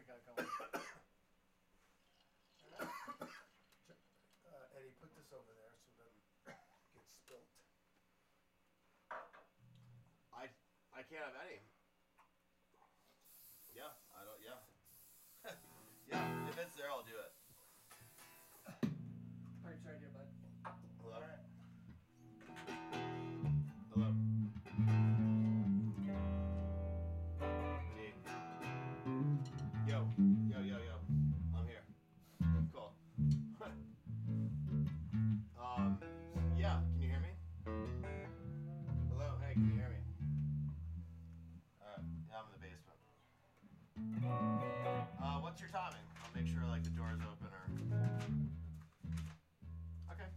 we got going? Uh, Eddie, put this over there so it doesn't get spilt. I I can't have any. Yeah, I don't. Yeah. yeah, Uh, what's your timing? I'll make sure like the door's open or. Okay.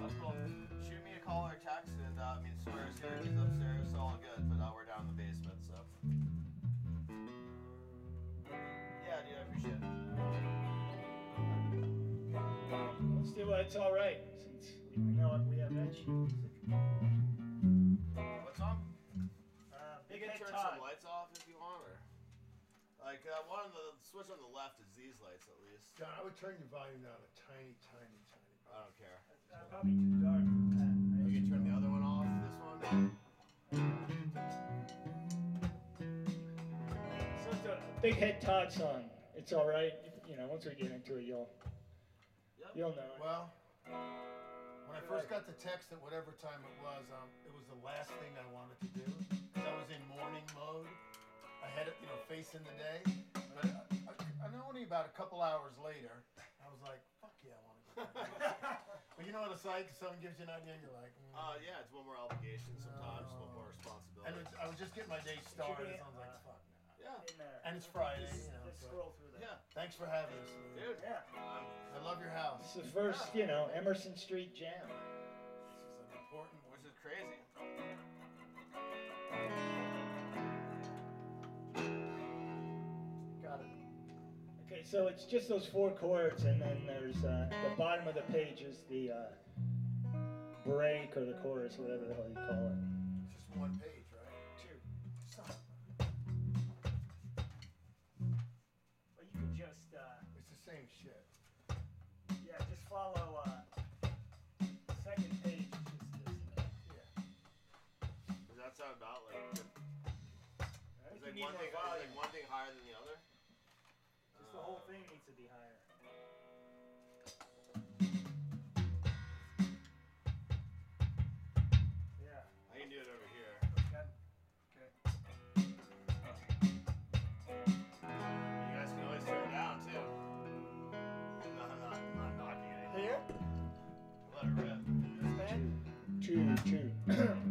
That's cool. Shoot me a call or text, and uh, I mean, Sawyer's here, he's upstairs, so all good. But uh, we're down in the basement, so. Yeah, dude, I appreciate it. Let's do it, it's all right since we know we have that like uh, one of the switch on the left is these lights at least. John, I would turn your volume down a tiny, tiny, tiny. bit. I don't care. Uh, probably too dark for. You can turn the other one off. This one. So it's a Big Head Todd song. It's all right. You know, once we get into it, you'll Yep. you'll know. it. Well, when I first got the text at whatever time it was, um, it was the last thing I wanted to do I was in morning mode. I had it, you know, facing the day. But I, I, and only about a couple hours later, I was like, "Fuck yeah, I want to go." back." but you know what it's like? Someone gives you an idea, you're like, mm. Uh, yeah, it's one more obligation sometimes, one more responsibility. And it, I was just getting my day started. So I was like, uh, "Fuck." nah." Yeah, And it's Friday, Just, you know, just so- scroll through that. yeah, Thanks for having us. dude. Yeah. Um, I love your house. It's the first, you know, Emerson Street Jam. This is an important which is crazy. Okay, so it's just those four chords, and then there's uh, the bottom of the page is the uh, break or the chorus, whatever the hell you call it. It's just one page, right? Two. Son of But you can just, uh, It's the same shit. yeah, just follow. Uh, second page is just this. Yeah. Does that sound about like? I Is like one thing, is like one thing higher than the other? Just the whole thing needs to be higher. Yeah. I can do it over here. Okay. Okay. You guys can always turn it down too. No, I'm not, I'm not knocking anything. Here? Let it rip. This man? Two, two.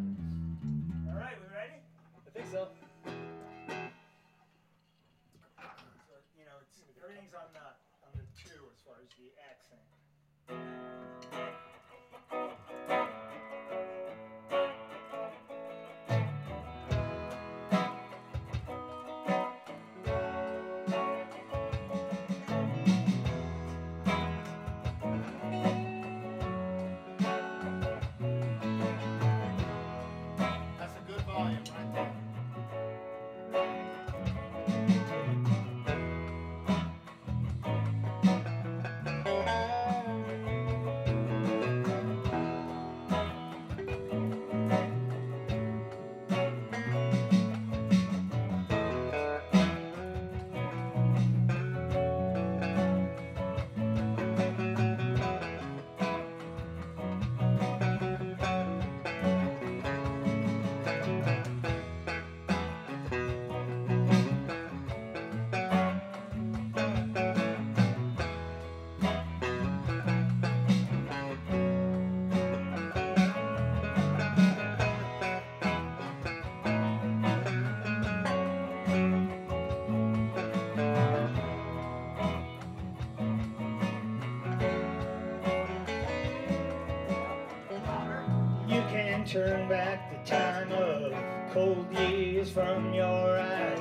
Turn back the time of cold years from your eyes.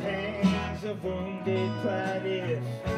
Pangs of wounded pride if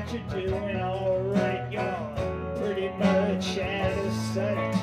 that you're doing alright, you're pretty much out of sight.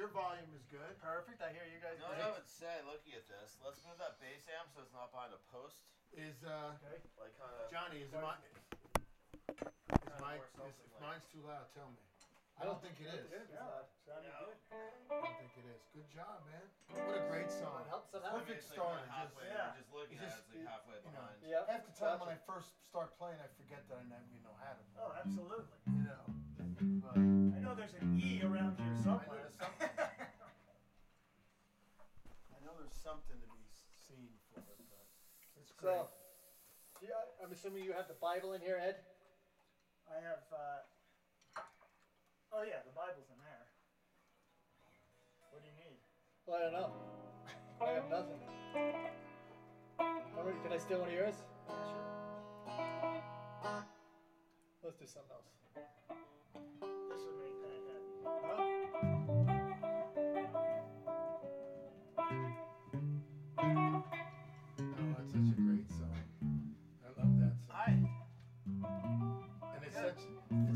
Your volume is good. Perfect. I hear you guys. You know what great. I would say, looking at this, let's move that bass amp so it's not behind a post. Is uh, Okay. Like kind of. Johnny? Is my is my is, something if like- mine's too loud? Tell me. I don't think it is. Good. It's Yeah. good. I don't think it is. Good job, man. What a great song. That helps. That I Perfect it's like start, kinda just- yeah. Just looking It's at it, it's like halfway you know, behind. Yep. Half the time when I first start playing, I forget that I never even know how to. play, Oh, absolutely. You know. But I know there's an something to be seen for it, but it's great. So, yeah, I'm assuming you have the Bible in here, Ed. I have. Uh, oh yeah, the Bible's in there. What do you need? Well, I don't know. I have nothing. Can I steal one of yours? Yeah, sure. Let's do something else.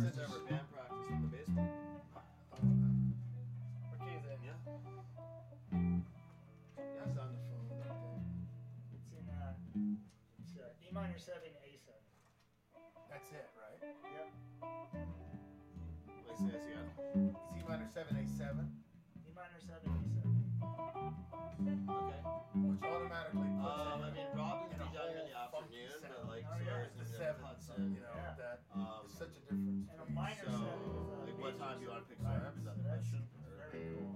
It's First ever band practice in the basement. What key is it? Yeah. that's on the phone. Okay. It's in uh, it's uh, E minor seven, A seven. That's it, right? Yep. Wait, say this again. It's E minor seven A seven, E minor seven, A seven. Okay. which automatically puts Um, I it mean, Rob in can a be done in the whole funky afternoon, but sound. like, Oh, so yeah. there's the no seven, Hudson. You know, Yeah. that Um, is such a difference. And a for minor so, seven is uh, like, what time do you want to pick seven. Sarah? Is that the that's question? very cool.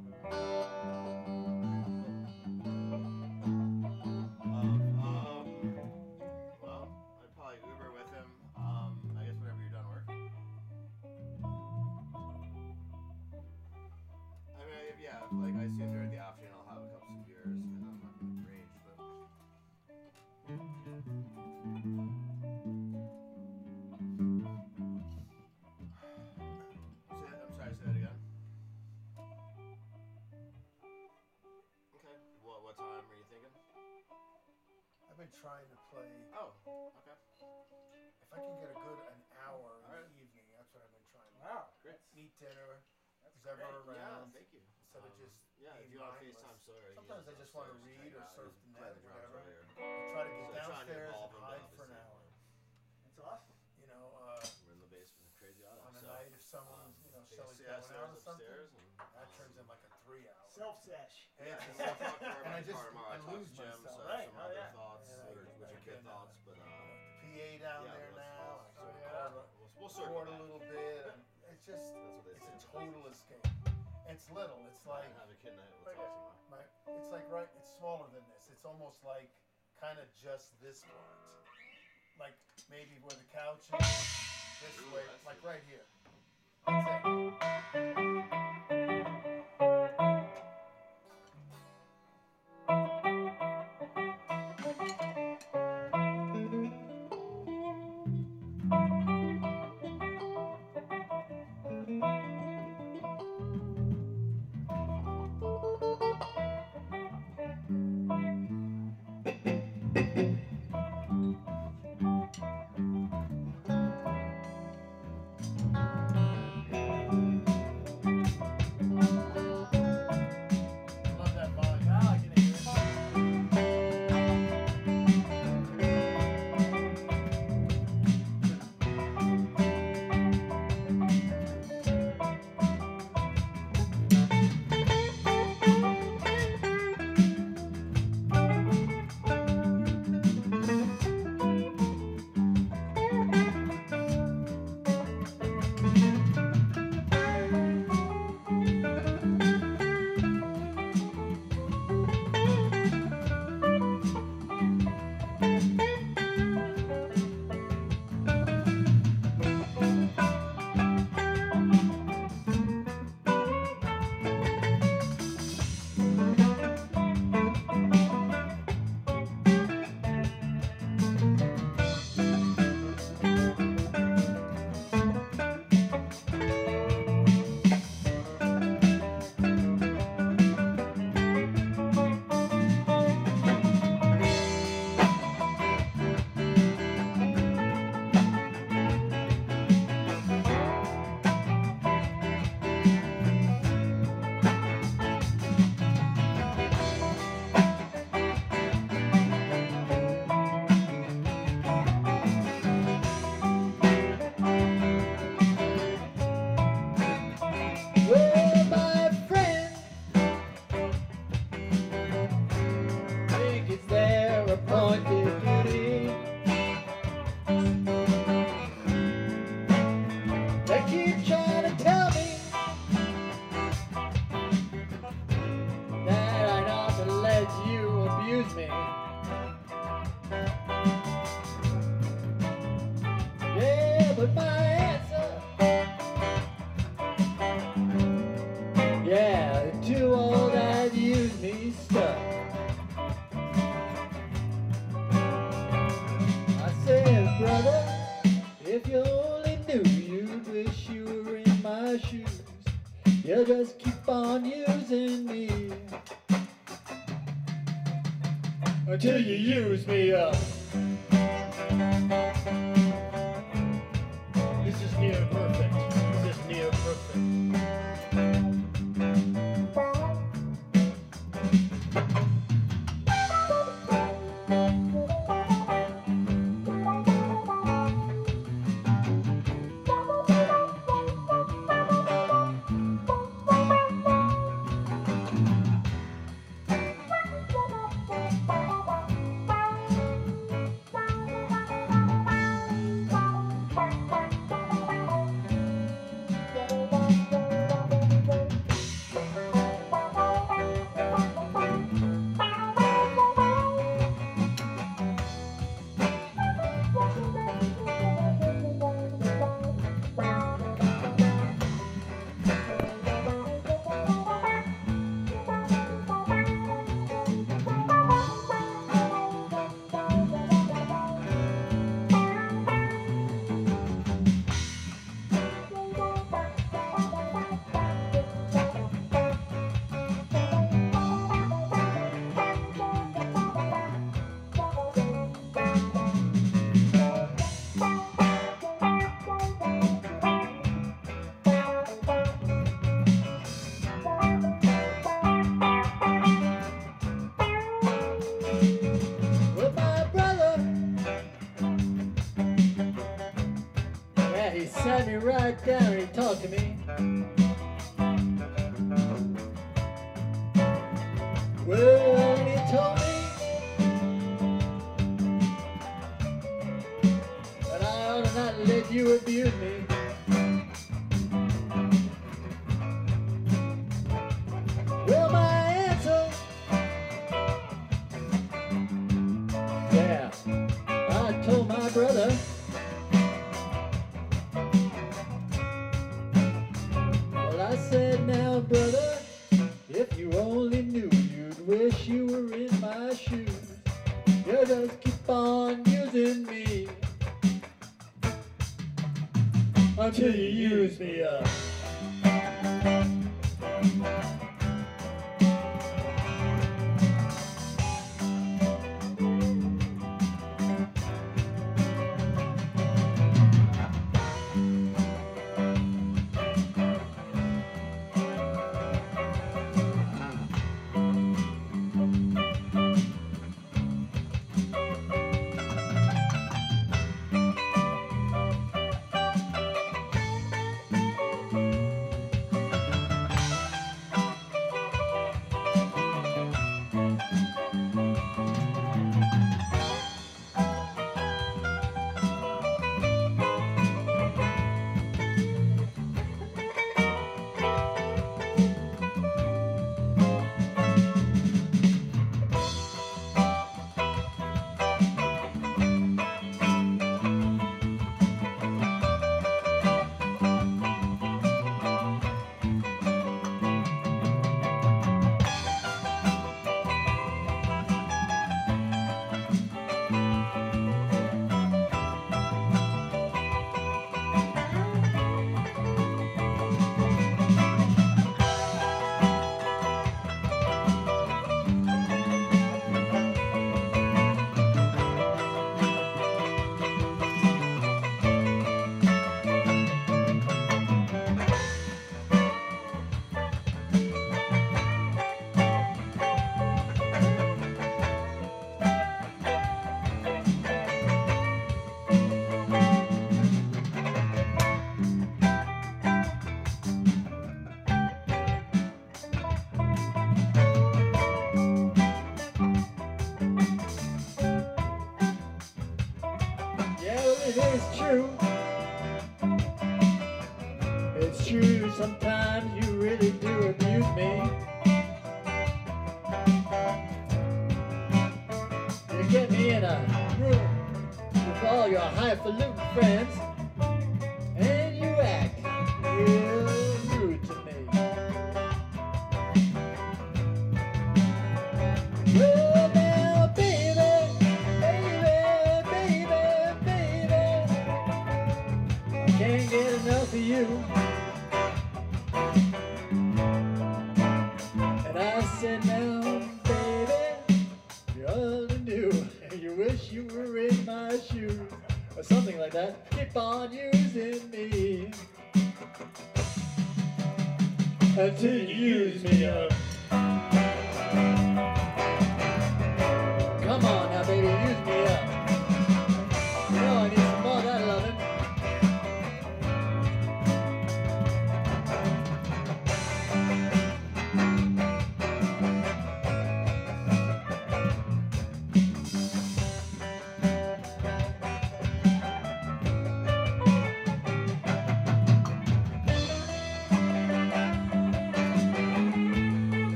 I've been trying to play. Oh, okay. If I can get a good an hour in Alright. the evening, that's what I've been trying. to Wow. Great. Eat dinner, That's who's ever great. Yeah, thank you. Instead of Um, just yeah, if you want to. FaceTime Sawyer, Sometimes I just wanna read or hang out, surf the net or whatever. earlier. I try to get So trying to downstairs and hide for an obviously. hour. That's awesome. You know, uh, We're in the basement, crazy auto. on a so, night if someone's, um, you know, take a Shelly's going out or something, and, that um, turns in like a three hour. Self sesh. Yeah, Yeah, it's so just- I'll talk more and I just- I I lose to myself. so Right, we'll, we'll circle record a back. little bit, it's just, That's what it's say. a total escape. It's little, it's I like, have a kid night. Like What's awesome? my, it's like right, it's smaller than this. It's almost like kind of just this part. Like maybe where the couch is, this Ooh, way, like right here. wish you were in my shoes. You just keep on using me until you use me up.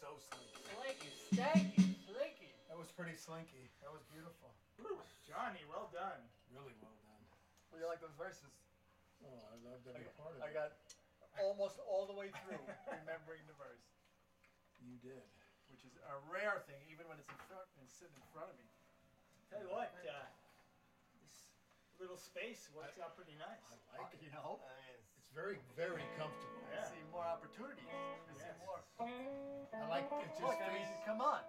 So slinky. Slinky, stanky, slinky. That was pretty slinky. That was beautiful. Woo. Johnny, well done. Really well done. What do you like those verses? Oh, I love every part of I it. I got almost all the way through remembering the verse, You did. which is a rare thing, even when it's in front and sitting in front of me. Tell you what, uh, this little space works out pretty nice. I like it. You know, I mean, it's, It's very, very comfortable. Yeah. see more opportunities. I see more. I like it. Just Look, I mean, face. come on.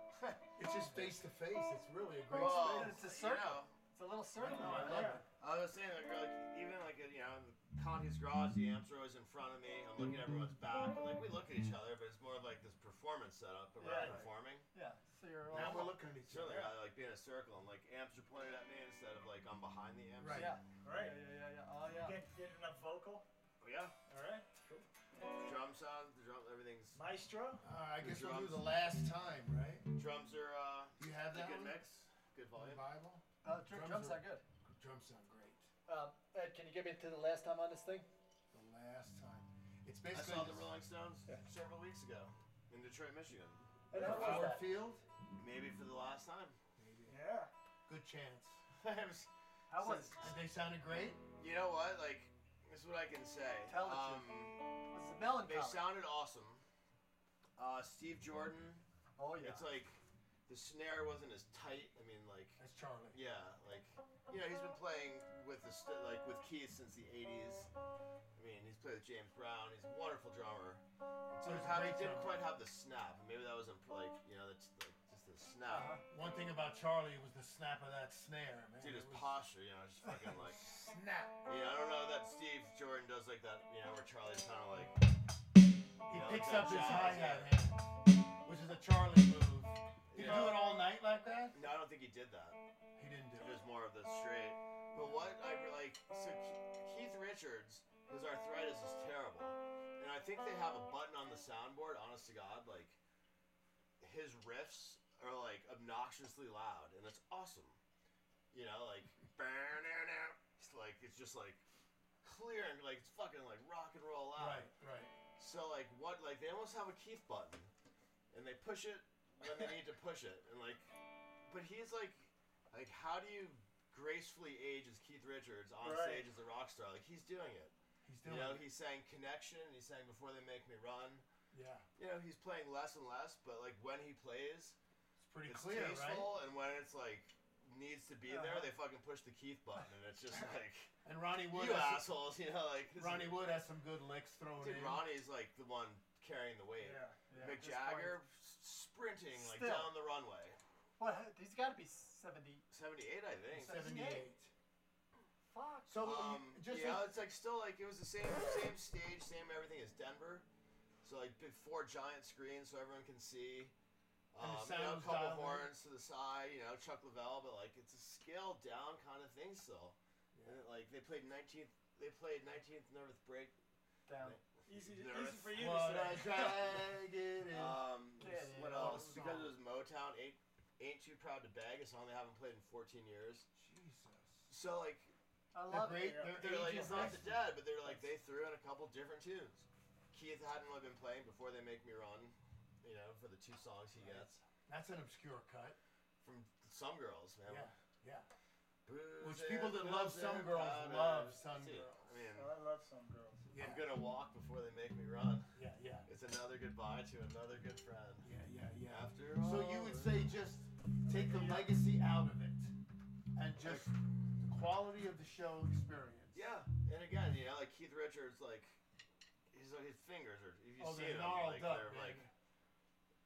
It's just face to face. It's really a great well, space. It's a you circle. know, It's a little circle. know, I I love love it. it. I was saying like, like even like you know in Conti's garage, the amps are always in front of me. I'm looking at everyone's back. Like we look at each other, but it's more of like this performance setup around Yeah. performing. Yeah. So you're Now all we're looking at each It's really other. I like being in a circle and like amps are pointed at me instead of like I'm behind the amps. Right. Yeah. All right. Yeah, yeah, yeah, yeah. Oh, yeah. Get, get enough vocal. Yeah. All right. Cool. Drum sound, the drum, everything's. Maestro. Uh, I The guess we'll do drums. the last time, right? Drums are uh, Do you have a that good one? mix, good volume. Bible? Uh, dr- Drums drums are- sound good. Drums sound great. Um, Ed, can you get me to the last time on this thing? The last time. It's I basically saw the Rolling Stones Yeah. several weeks ago in Detroit, Michigan. And how was Ford that? Field. Maybe for the last time. Maybe. Yeah. Good chance. It was- How was And they sounded great. you know what? Like, this is what I can say. Tell the um, it melancholy? They sounded awesome. Uh, Steve Jordan. oh yeah. It's like the snare wasn't as tight. I mean, like, That's Charlie. yeah, like you know, he's been playing with the st- like with Keith since the '80s. I mean, he's played with James Brown. He's a wonderful drummer. So He's it a had- great it didn't quite have the snap. Maybe that wasn't like you know, that's the Uh-huh. One thing about Charlie was the snap of that snare, man. Dude, his was posture, you know, just fucking like. snap. Yeah, I don't know that Steve Jordan does like that, you know, where Charlie's kind of like. He Yeah, picks like up his hi hat hand, which is a Charlie move. Did he Yeah. do it all night like that? No, I don't think he did that. He didn't do It it. was more of the straight. But what I like, so Keith Richards, his arthritis is terrible, and I think they have a button on the soundboard. Honest to God, like his riffs are like obnoxiously loud, and it's awesome. You know, like it's like it's just like clear and like it's fucking like rock and roll loud. Right, right. So like what like they almost have a Keith button, and they push it when they need to push it, and like, but he's like, like how do you gracefully age as Keith Richards on Right. stage as a rock star? Like he's doing it. He's doing it. You know, it. he sang Connection, and he sang Before They Make Me Run. Yeah. You know, he's playing less and less, but like when he plays, pretty it's clear, right? tasteful, and when it's like needs to be there, Uh-huh. they fucking push the Keith button, and it's just like And Ronnie Wood you has some, assholes, you know, like this is- Ronnie Wood has some good licks thrown Dude, in. Ronnie's like the one carrying the weight. Yeah. Yeah. Mick Jagger s- sprinting like Still. down the runway. What? He's got to be 70. 78, I think. Seventy-eight. Fuck. So Um, just yeah, it's like still like it was the same same stage, same everything as Denver. So like before giant screens, so everyone can see. And the Um, you know, a couple dialed horns to the side, you know, Chuck Leavell, but like it's a scaled down kind of thing still. And it, like they played 19th, they played 19th Nervous Break. Down. Easy, to, easy for you to say. drag it in. Um, Yeah, what yeah, else? yeah. Because it was Motown, ain't ain't too proud to beg. A song they haven't played in 14 years. Jesus. So like I They're love great. it. Their they're like it's not the dead, but they're like they threw in a couple different tunes. Keith hadn't really been playing before they make me run, you know, for the two songs he gets That's an obscure cut. from some girls, man. Yeah. Yeah. Bruised Which people that and love bruised some girls powdered. love some Dude, girls. I mean, Oh, I love some girls. Yeah. I'm gonna walk before they make me run. Yeah. Yeah. It's another goodbye to another good friend. Yeah. Yeah. Yeah. After So you would say just take the legacy out of it, and just the quality of the show experience. Yeah, and again, you know, like Keith Richards, like he's like his fingers are. If you Oh, see they're them, gnarled like up, they're man. like.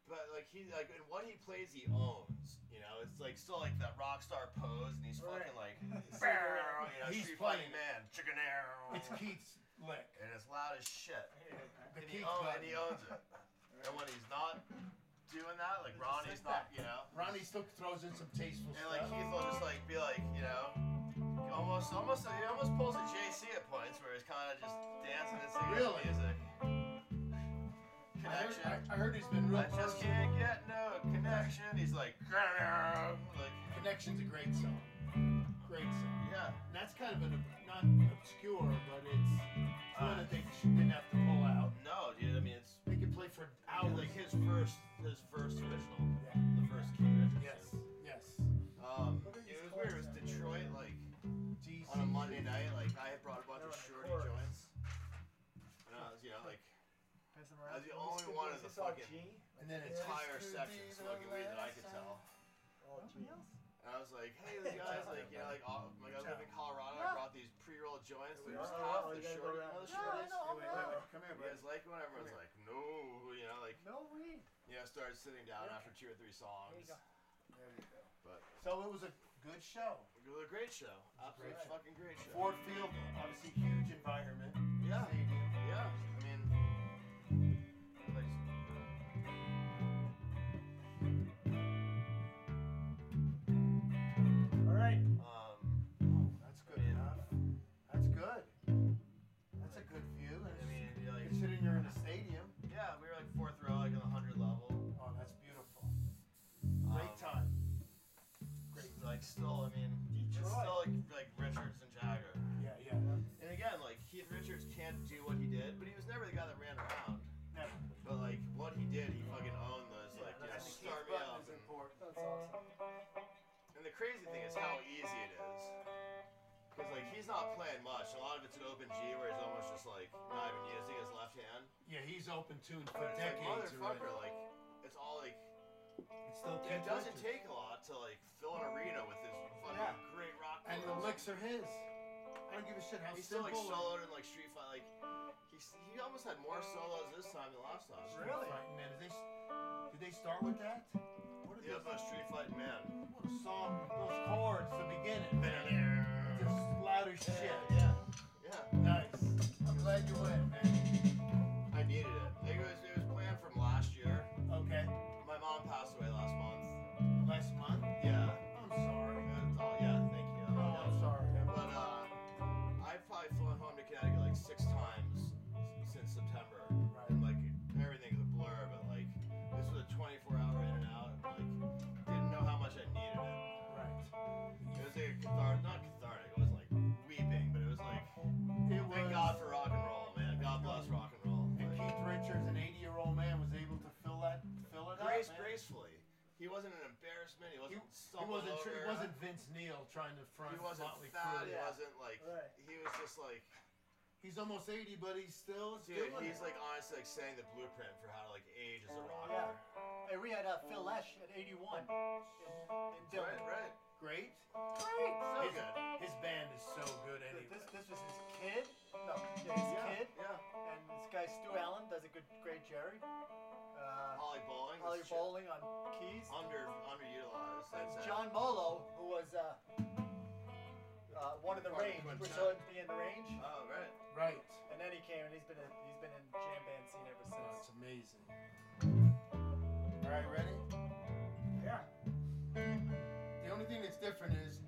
But like he like and what he plays, he owns. You know, it's like still like that rock star pose, and he's Right. fucking like, Cigarette. you know, He's street playing man, chicken arrow. It's Keith's lick. and it's loud as shit. The And he, Keith own, and he owns it. and when he's not doing that, like It's Ronnie's not, back. you know. Ronnie still throws in some tasteful And like stuff. Keith will just like be like, you know, almost, almost, he almost pulls a JC at points where he's kind of just dancing and singing Really? his music. I heard, I, I heard he's been real I just personal. can't get no connection. He's like, like, Connection's a great song. Great song. yeah. And that's kind of an not obscure, but it's, it's one uh, that they sh- didn't have to pull out. No, dude. I mean, it's They could play for hours. like his first, his first original, Yeah. the first Keith Richards. Yes. tune. Yes. Fucking- And then entire section smoking weed that I could tell. All oh, G. And I was like, hey, those guys, like, you know, like, all, like I live in Colorado. I brought these pre-rolled joints. They're just Oh, half oh, the you gotta go shorty, around. all the Yeah, I shorties. know, Wait, wait, Come here, You guys like it when everyone's like, no, you know, like, No weed. you know, started sitting down after two or three songs. There you go. There you go. But So it was a good show. it was a great show. Absolute Great. fucking great show. Ford Field, obviously huge environment. Yeah. Stadium. Yeah. Like, still, I mean, it's still like like Richards and Jagger. Yeah, yeah. And again, like Keith Richards can't do what he did, but he was never the guy that ran around. Never. But like what he did, he fucking owned those. Yeah, like, you know, that's the start me up. And. That's awesome. and the crazy thing is how easy it is. Because like he's not playing much. A lot of it's an open G where he's almost just like not even using his left hand. Yeah, he's open tuned for It's like motherfucker, already. like it's all like It's still it doesn't take a lot to like fill an arena with this fucking Yeah. great rock. And the licks are his. I don't give a shit how He still like soloed in like Street Fight. Like he he almost had more solos this time than last time. Really? Fighting Man. Did they, did they start with that? What did Yeah, but Street Fight Man. What a song. Those chords, the beginning. Just loud as shit. yeah, yeah. Nice. I'm glad you went, man. Fill it grace, up. man. gracefully. He wasn't an embarrassment. He He, wasn't he stumbling wasn't. over. Tr- he wasn't Vince Neil trying to front He wasn't Motley fat. Crue. He Yeah. wasn't like. Right. He was just like. He's almost 80, but he's still Dude, doing he's it. like honestly like saying the blueprint for how to like age as a rocker. Yeah. Hey, we had uh, Phil Lesh at 81 in, in Dillon. Right, right. great. Great. So his, good. his band is so good anyway. This, this was his kid. No, yeah, his Yeah, kid. Yeah. And this guy Stu Allen does a good, great Jerry. Uh, Holly Bowling. Holly shit. Bowling on keys. Under underutilized. That's it. John Molo, who was uh, uh, one of the Part of range, Quintet. which would be in the range. Oh right. Right. And then he came and he's been in, he's been in jam band scene ever Oh, since. it's amazing. All right, ready? Yeah. The only thing that's different is is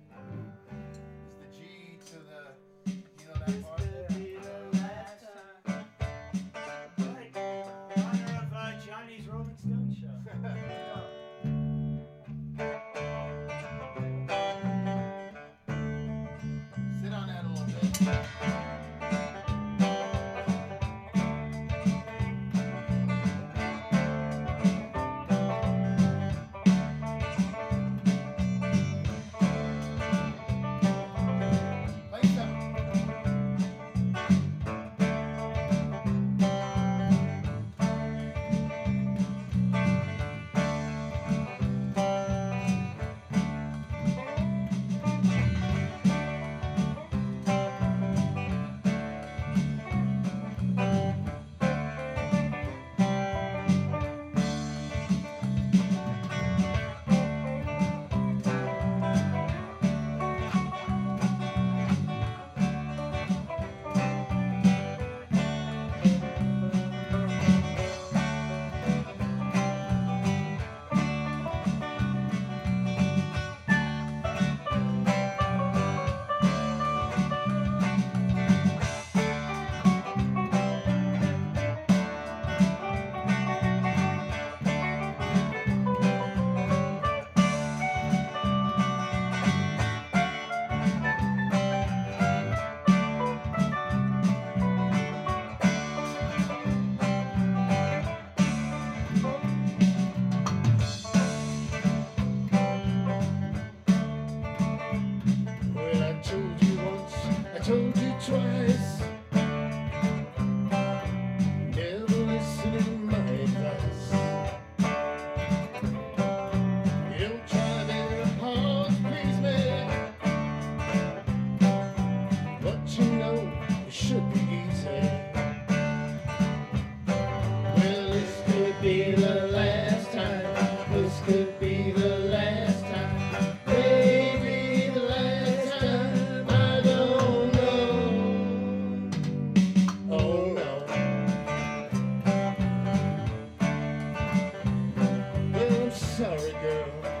sorry, girl.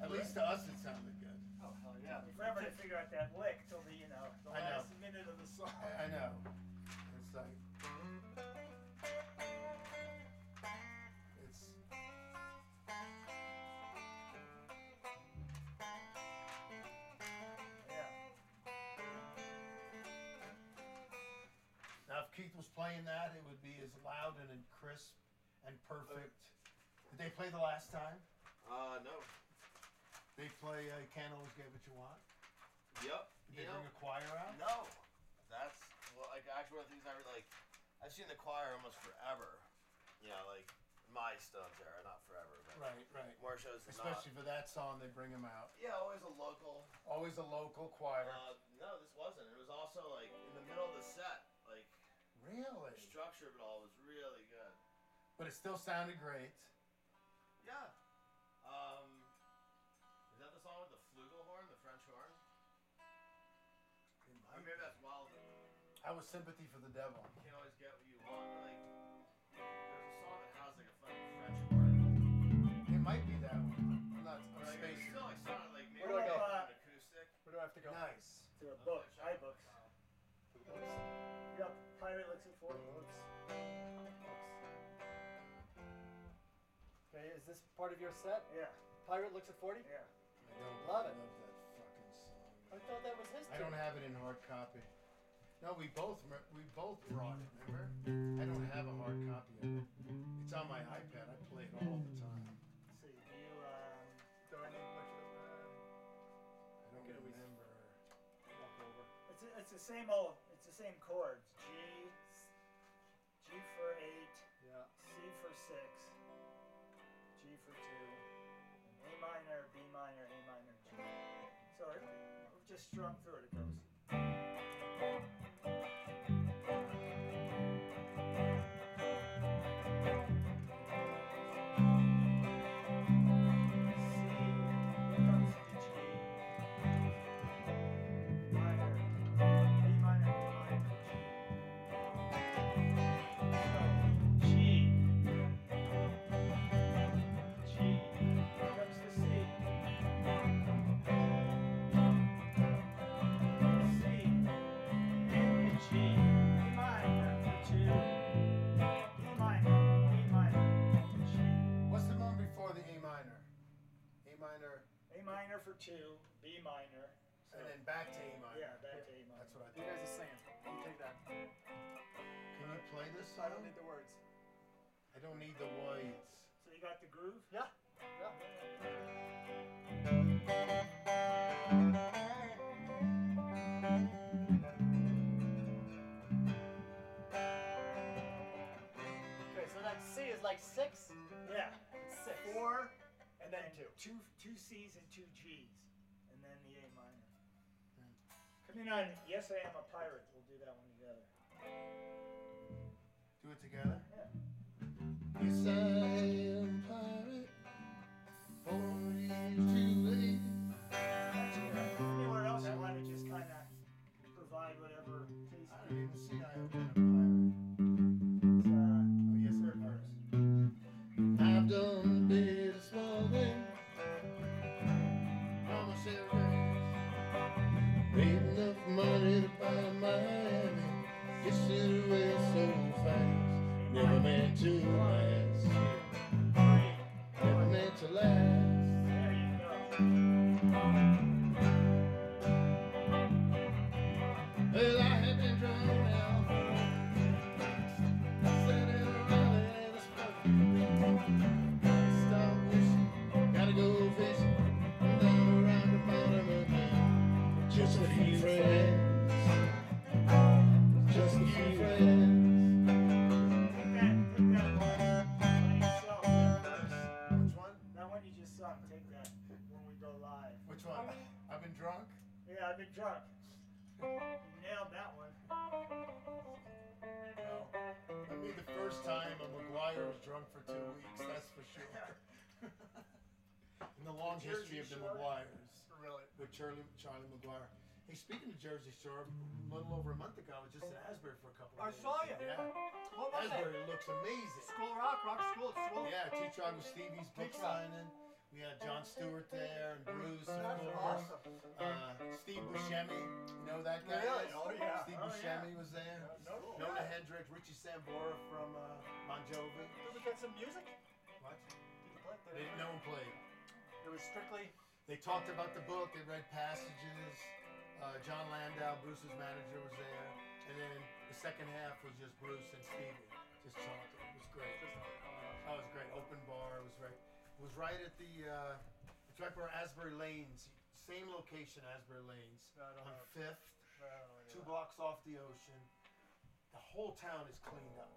At great. least to us, it sounded good. Oh hell yeah! Forever to figure out that lick till the you know the I know. last minute of the song. I, I know. It's like. It's. Yeah. Now, if Keith was playing that, it would be as loud and and crisp and perfect. Did they play the last time? Uh, no. They play uh, Can't Always Get What You Want? Yep. Did they You know, bring a choir out? no. That's well, like actually one of the things I re- like. I've seen the choir almost forever. You know, like my Stones era, not forever, but Right, right. more shows than Especially for that song, they bring them out. Yeah, always a local. Always a local choir. Uh, no, this wasn't. It was also like in the middle of the set. Like really? the structure of it all was really good. But it still sounded great. Yeah. I was sympathy for the devil. You can't always get what you want. Like, there's a song that has like a fucking French horn. It might be that one. I'm not. I'm But, like, it spacing. still like sounded like maybe Where do I like go? an acoustic. Where do I have to go? Nice. To a book, iBooks. Yep. Pirate looks at forty. books. Okay, is this part of your set? Yeah, Pirate looks at 40? yeah. I don't Love it. Love that fucking song. I thought that was his I don't have it in hard copy. No, we both we both brought it. Remember? I don't have a hard copy of it. It's on my iPad. I play it all the time. See, do you um? Do I need to look it up? I don't we- remember. Walk over. It's it's the same old. It's the same chords. G, G for eight, Yeah. C for six, G for two, A minor, B minor, A minor, G. So we've just strung through minor for two, B minor. So, and then back to A minor. yeah, back to A minor. That's what I You guys are singing. You take that. Can you play this I don't need the words. I don't need the words. So you got the groove? Yeah. Yeah. C's and two G's, and then the A minor. Mm. Coming on, Yes, I Am a Pirate. We'll do that one together. Do it together? Yeah. Yes, I am a pirate. 42 Charlie Charlie McGuire. Hey, speaking of Jersey Shore, a little over a month ago, I was just in Asbury for a couple I of days. saw you. Yeah. What was it? Asbury looks amazing. School Rock, Rock School, School. Yeah, TeachRock with Stevie's book signing. We had Jon Stewart there and Bruce, of That's course. awesome. Uh, Steve Buscemi, you know that guy? Really? Oh, yeah. Steve Oh, Buscemi was there. No, Nona Hendryx, Richie Sambora from uh, Bon Jovi. Did we get some music? What? Did you play? They, no one played. It was strictly. They talked about the book. They read passages. Uh, Jon Landau, Bruce's manager, was there, and then the second half was just Bruce and Stevie, just talking. It was great. That was great. Open bar. It was right. It was right at the. Uh, it's right where Asbury Lanes. Same location, Asbury Lanes, on. Fifth, two blocks off the ocean. The whole town is cleaned up.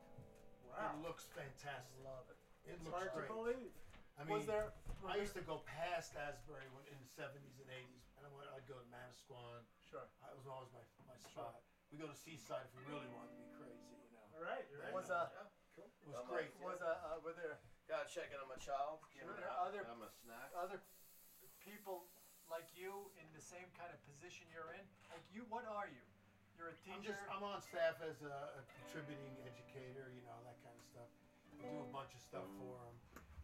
Wow. It looks fantastic. Love it. It It's looks hard great. to believe. I mean, was there? I used to go past Asbury when, in the 70s and 80s, and I went, I'd go to Manasquan. Sure. That was always my, my spot. We go to Seaside if we really wanted to be crazy, you know. All right, you're right. Was uh, It was I'm great. like- was uh, uh, were there Gotta check in on my child. Sure, him there other- give him a snack. other people like you in the same kind of position you're in? Like you, what are you? You're a I'm teacher. just I'm on staff as a, a contributing educator, you know that kind of stuff. I do a bunch of stuff for them,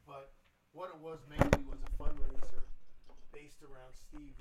but what it was mainly was a fundraiser based around Stevie